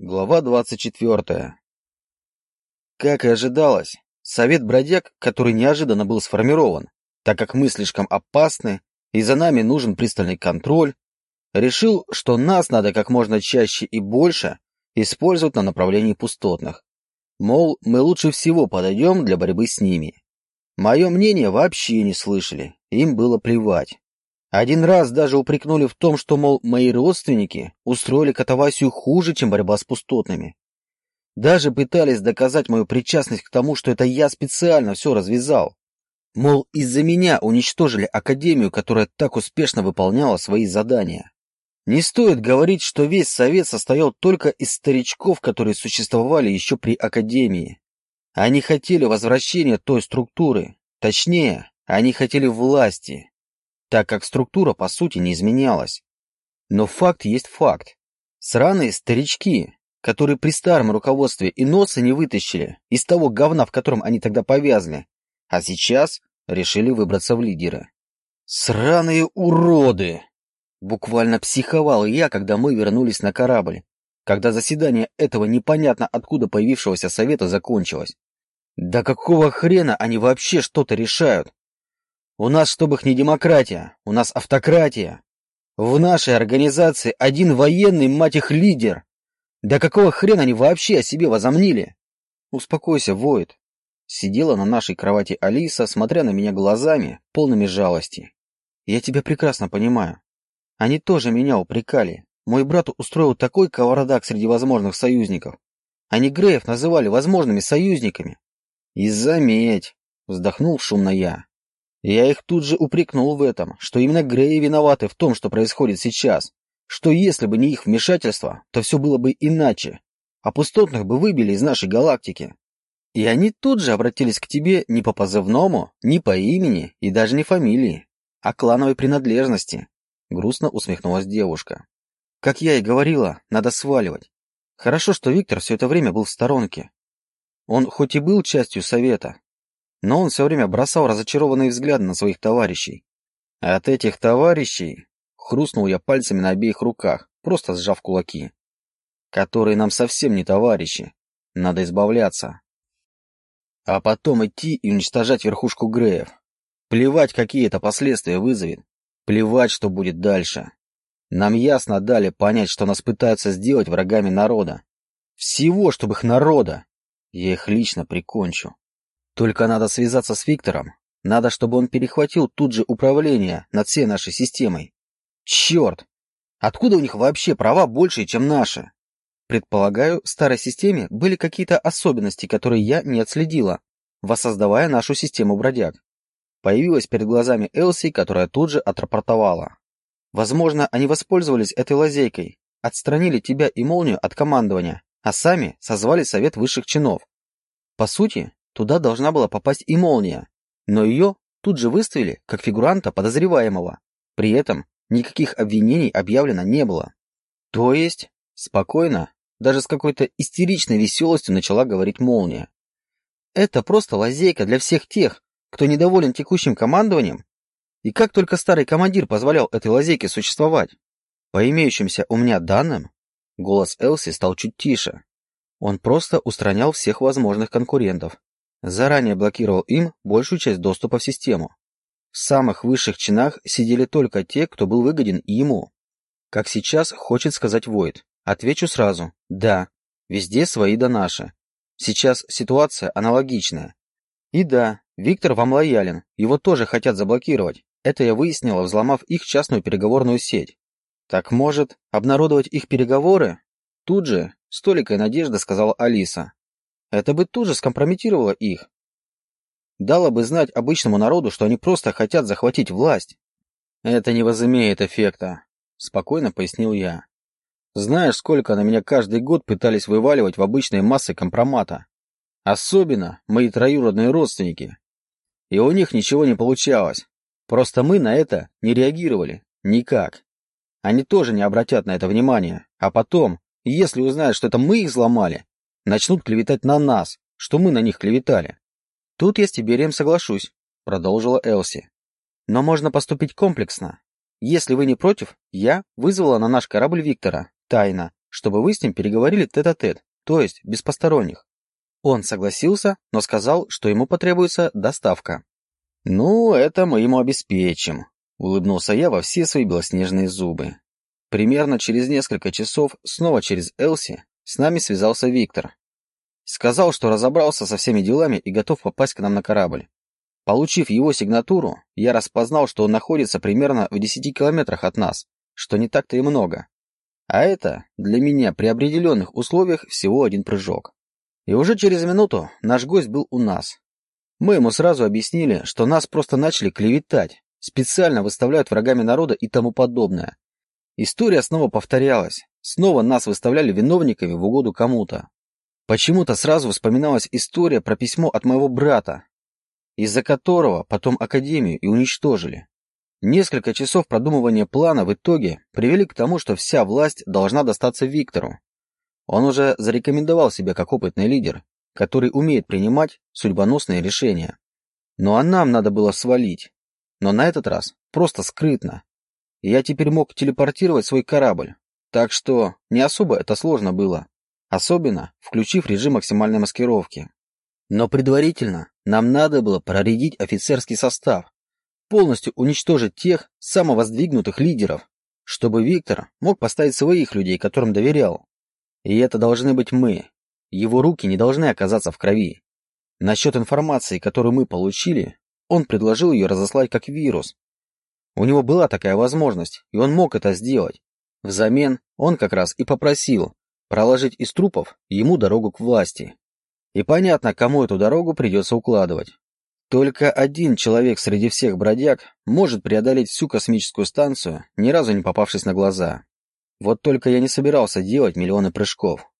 Глава 24. Как и ожидалось, совет бродяг, который неожиданно был сформирован, так как мы слишком опасны и за нами нужен пристальный контроль, решил, что нас надо как можно чаще и больше использовать на направлении пустотных. Мол, мы лучше всего подойдем для борьбы с ними. Мое мнение вообще не слышали, им было плевать. Один раз даже упрекнули в том, что, мол, мои родственники устроили катавасию хуже, чем борьба с пустотными. Даже пытались доказать мою причастность к тому, что это я специально все развязал. Мол, из-за меня уничтожили Академию, которая так успешно выполняла свои задания. Не стоит говорить, что весь совет состоял только из старичков, которые существовали еще при Академии. Они хотели возвращения той структуры. Точнее, они хотели власти, так как структура по сути не изменялась. Но факт есть факт. Сраные старички, которые при старом руководстве и носа не вытащили из того говна, в котором они тогда повязли, а сейчас решили выбраться в лидеры. Сраные уроды! Буквально психовал я, когда мы вернулись на корабль, когда заседание этого непонятно откуда появившегося совета закончилось. Да какого хрена они вообще что-то решают? У нас, чтобы их не демократия, у нас автократия. В нашей организации один военный, мать их, лидер. Да какого хрена они вообще о себе возомнили? Успокойся, Войд. Сидела на нашей кровати Алиса, смотря на меня глазами, полными жалости. Я тебя прекрасно понимаю. Они тоже меня упрекали. Мой брат устроил такой кавардак среди возможных союзников. Они Греев называли возможными союзниками. И заметь, вздохнул шумно я, я их тут же упрекнул в этом, что именно Греи виноваты в том, что происходит сейчас, что если бы не их вмешательство, то все было бы иначе, а пустотных бы выбили из нашей галактики. И они тут же обратились к тебе не по позывному, не по имени и даже не фамилии, а клановой принадлежности, грустно усмехнулась девушка. Как я и говорила, надо сваливать. Хорошо, что Виктор все это время был в сторонке. Он хоть и был частью совета, но он все время бросал разочарованные взгляды на своих товарищей. А от этих товарищей хрустнул я пальцами на обеих руках, просто сжав кулаки. Которые нам совсем не товарищи. Надо избавляться. А потом идти и уничтожать верхушку Греев. Плевать, какие это последствия вызовет. Плевать, что будет дальше. Нам ясно дали понять, что нас пытаются сделать врагами народа. Всего, чтобы их народа. Я их лично прикончу. Только надо связаться с Виктором. Надо, чтобы он перехватил тут же управление над всей нашей системой. Черт! Откуда у них вообще права больше, чем наши? Предполагаю, в старой системе были какие-то особенности, которые я не отследила, воссоздавая нашу систему бродяг. Появилась перед глазами Элси, которая тут же отрапортовала. Возможно, они воспользовались этой лазейкой, отстранили тебя и молнию от командования, а сами созвали совет высших чинов. По сути, Туда должна была попасть и молния, но ее тут же выставили как фигуранта подозреваемого. При этом никаких обвинений объявлено не было. То есть, спокойно, даже с какой-то истеричной веселостью начала говорить молния. Это просто лазейка для всех тех, кто недоволен текущим командованием. И как только старый командир позволял этой лазейке существовать? По имеющимся у меня данным, голос Элси стал чуть тише. Он просто устранял всех возможных конкурентов, заранее блокировал им большую часть доступа в систему. В самых высших чинах сидели только те, кто был выгоден ему. Как сейчас хочет сказать Войд. Отвечу сразу. Да, везде свои да наши. Сейчас ситуация аналогичная. И да, Виктор вам лоялен, его тоже хотят заблокировать. Это я выяснила, взломав их частную переговорную сеть. Так может, обнародовать их переговоры? Тут же, с толикой надежды сказала Алиса. Это бы тоже скомпрометировало их. Дало бы знать обычному народу, что они просто хотят захватить власть. Это не возымеет эффекта, спокойно пояснил я. Знаешь, сколько на меня каждый год пытались вываливать в обычные массы компромата? Особенно мои троюродные родственники. И у них ничего не получалось. Просто мы на это не реагировали. Никак. Они тоже не обратят на это внимания. А потом, если узнают, что это мы их взломали, начнут клеветать на нас, что мы на них клеветали. Тут я с Тиберием соглашусь, продолжила Элси. Но можно поступить комплексно. Если вы не против, я вызвала на наш корабль Виктора, тайно, чтобы вы с ним переговорили тет-а-тет, -тет, то есть без посторонних. Он согласился, но сказал, что ему потребуется доставка. «Ну, это мы ему обеспечим», — улыбнулся я во все свои белоснежные зубы. Примерно через несколько часов, снова через Элси, с нами связался Виктор. Сказал, что разобрался со всеми делами и готов попасть к нам на корабль. Получив его сигнатуру, я распознал, что он находится примерно в 10 километрах от нас, что не так-то и много. А это для меня при определенных условиях всего один прыжок. И уже через минуту наш гость был у нас. Мы ему сразу объяснили, что нас просто начали клеветать, специально выставляют врагами народа и тому подобное. История снова повторялась. Снова нас выставляли виновниками в угоду кому-то. Почему-то сразу вспоминалась история про письмо от моего брата, из-за которого потом Академию и уничтожили. Несколько часов продумывания плана в итоге привели к тому, что вся власть должна достаться Виктору, он уже зарекомендовал себя как опытный лидер, который умеет принимать судьбоносные решения. Ну а нам надо было свалить. Но на этот раз просто скрытно. Я теперь мог телепортировать свой корабль. Так что не особо это сложно было. Особенно включив режим максимальной маскировки. Но предварительно нам надо было проредить офицерский состав, полностью уничтожить тех самовоздвигнутых лидеров, чтобы Виктор мог поставить своих людей, которым доверял. И это должны быть мы. Его руки не должны оказаться в крови. Насчет информации, которую мы получили, он предложил ее разослать как вирус. У него была такая возможность, и он мог это сделать. Взамен он как раз и попросил проложить из трупов ему дорогу к власти. И понятно, кому эту дорогу придется укладывать. Только один человек среди всех бродяг может преодолеть всю космическую станцию, ни разу не попавшись на глаза. Вот только я не собирался делать миллионы прыжков.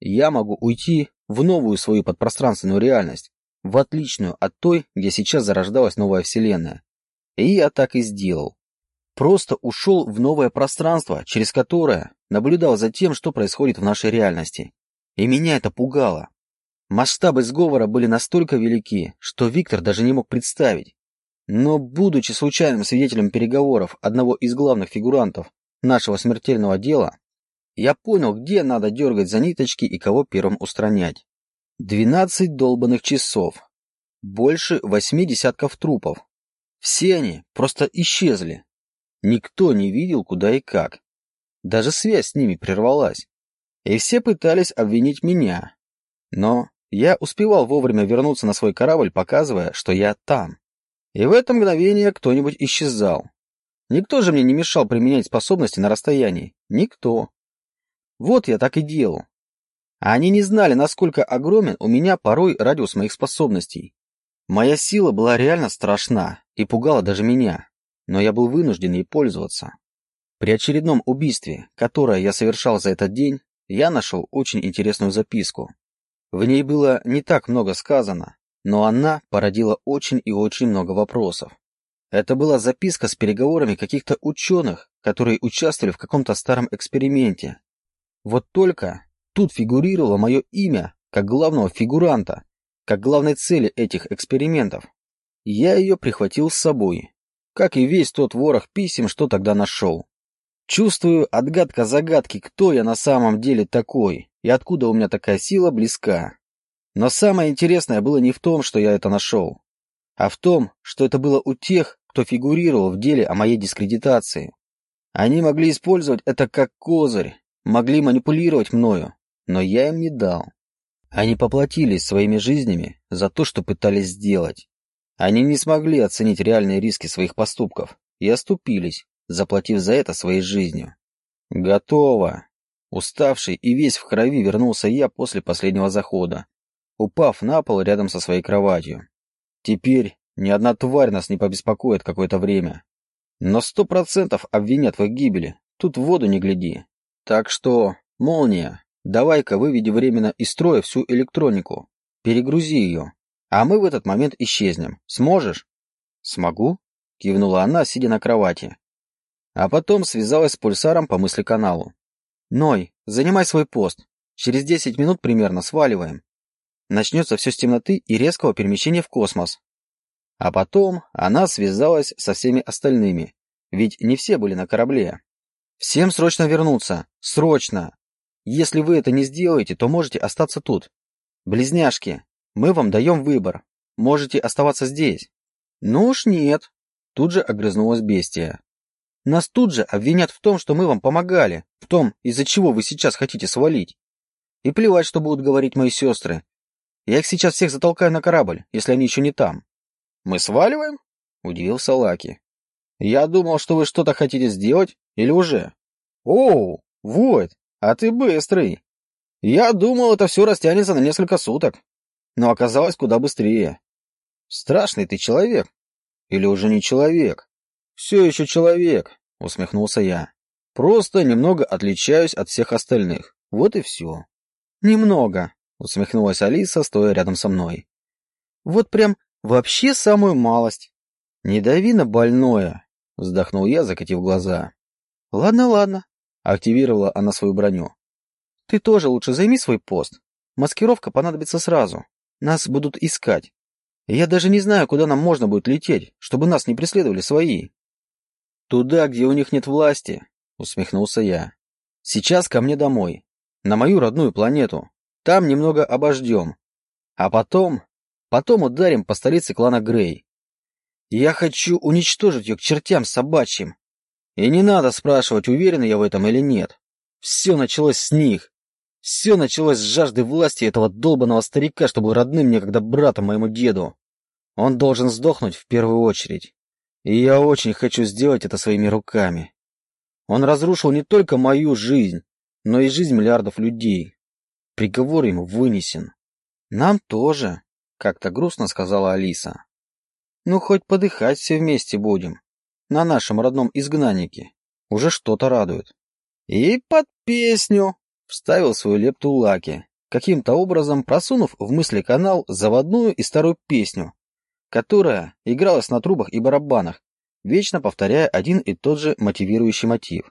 Я могу уйти в новую свою подпространственную реальность, в отличную от той, где сейчас зарождалась новая вселенная. И я так и сделал. Просто ушел в новое пространство, через которое наблюдал за тем, что происходит в нашей реальности. И меня это пугало. Масштабы сговора были настолько велики, что Виктор даже не мог представить. Но, будучи случайным свидетелем переговоров одного из главных фигурантов нашего смертельного дела, я понял, где надо дергать за ниточки и кого первым устранять. Двенадцать долбанных часов. Больше восьми десятков трупов. Все они просто исчезли. Никто не видел, куда и как. Даже связь с ними прервалась. И все пытались обвинить меня. Но я успевал вовремя вернуться на свой корабль, показывая, что я там. И в это мгновение кто-нибудь исчезал. Никто же мне не мешал применять способности на расстоянии. Никто. Вот я так и делал. А они не знали, насколько огромен у меня порой радиус моих способностей. Моя сила была реально страшна и пугала даже меня, но я был вынужден ей пользоваться. При очередном убийстве, которое я совершал за этот день, я нашел очень интересную записку. В ней было не так много сказано, но она породила очень и очень много вопросов. Это была записка с переговорами каких-то ученых, которые участвовали в каком-то старом эксперименте. Вот только тут фигурировало мое имя как главного фигуранта, как главной цели этих экспериментов. Я ее прихватил с собой, как и весь тот ворох писем, что тогда нашел. Чувствую, отгадка загадки, кто я на самом деле такой и откуда у меня такая сила близка. Но самое интересное было не в том, что я это нашел, а в том, что это было у тех, кто фигурировал в деле о моей дискредитации. Они могли использовать это как козырь, могли манипулировать мною, но я им не дал. Они поплатились своими жизнями за то, что пытались сделать. Они не смогли оценить реальные риски своих поступков и оступились, заплатив за это своей жизнью. Готово. Уставший и весь в крови вернулся я после последнего захода, упав на пол рядом со своей кроватью. Теперь ни одна тварь нас не побеспокоит какое-то время. Но сто процентов обвинят в их гибели. Тут в воду не гляди. Так что, молния, давай-ка выведи временно из строя всю электронику. Перегрузи ее. А мы в этот момент исчезнем. Сможешь? Смогу? Кивнула она, сидя на кровати. А потом связалась с пульсаром по мысли-каналу. Ной, занимай свой пост. Через десять минут примерно сваливаем. Начнется все с темноты и резкого перемещения в космос. А потом она связалась со всеми остальными, ведь не все были на корабле. «Всем срочно вернуться! Срочно!» Если вы это не сделаете, то можете остаться тут. Близняшки, мы вам даем выбор. Можете оставаться здесь. Ну уж нет. Тут же огрызнулась бестия. Нас тут же обвинят в том, что мы вам помогали, в том, из-за чего вы сейчас хотите свалить. И плевать, что будут говорить мои сестры. Я их сейчас всех затолкаю на корабль, если они еще не там. Мы сваливаем? Удивился Лаки. Я думал, что вы что-то хотите сделать, или уже? Оу, вот, а ты быстрый. Я думал, это все растянется на несколько суток, но оказалось куда быстрее. Страшный ты человек. Или уже не человек? Все еще человек, усмехнулся я. Просто немного отличаюсь от всех остальных. Вот и все. Немного, усмехнулась Алиса, стоя рядом со мной. Вот прям вообще самую малость. Не дави на больное, вздохнул я, закатив глаза. Ладно, ладно, активировала она свою броню. Ты тоже лучше займи свой пост. Маскировка понадобится сразу. Нас будут искать. Я даже не знаю, куда нам можно будет лететь, чтобы нас не преследовали свои. Туда, где у них нет власти, усмехнулся я. Сейчас ко мне домой, на мою родную планету. Там немного обождем. А потом... Потом ударим по столице клана Грей. Я хочу уничтожить ее к чертям собачьим. И не надо спрашивать, уверен я в этом или нет. Все началось с них. Все началось с жажды власти этого долбанного старика, что был родным некогда братом моему деду. Он должен сдохнуть в первую очередь. И я очень хочу сделать это своими руками. Он разрушил не только мою жизнь, но и жизнь миллиардов людей. Приговор ему вынесен. Нам тоже, как-то грустно сказала Алиса. Ну, хоть подыхать все вместе будем. На нашем родном изгнаннике. Уже что-то радует. И под песню, Вставил свою лепту Лаки, каким-то образом просунув в мысли канал заводную и старую песню, которая игралась на трубах и барабанах, вечно повторяя один и тот же мотивирующий мотив.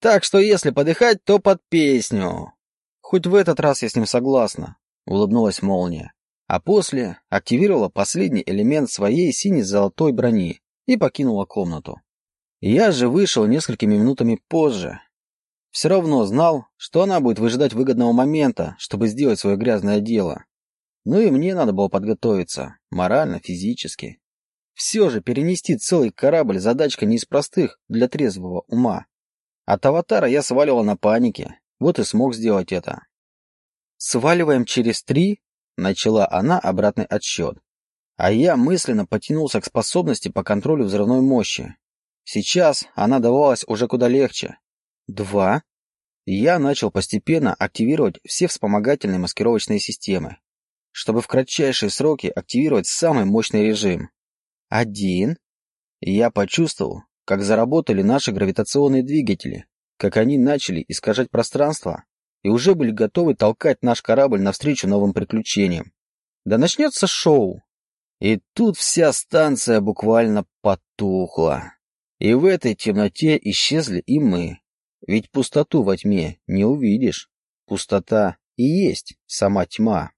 Так что если подыхать, то под песню. Хоть в этот раз я с ним согласна, улыбнулась молния, а после активировала последний элемент своей сине-золотой брони и покинула комнату. Я же вышел несколькими минутами позже, все равно знал, что она будет выжидать выгодного момента, чтобы сделать свое грязное дело. Ну и мне надо было подготовиться, морально, физически. Все же перенести целый корабль задачка не из простых для трезвого ума. От аватара я сваливал на панике, вот и смог сделать это. «Сваливаем через три?» — начала она обратный отсчет. А я мысленно потянулся к способности по контролю взрывной мощи. Сейчас она давалась уже куда легче, Два. Я начал постепенно активировать все вспомогательные маскировочные системы, чтобы в кратчайшие сроки активировать самый мощный режим. Один. Я почувствовал, как заработали наши гравитационные двигатели, как они начали искажать пространство и уже были готовы толкать наш корабль навстречу новым приключениям. Да начнется шоу. И тут вся станция буквально потухла. И в этой темноте исчезли и мы. Ведь пустоту во тьме не увидишь. Пустота и есть сама тьма.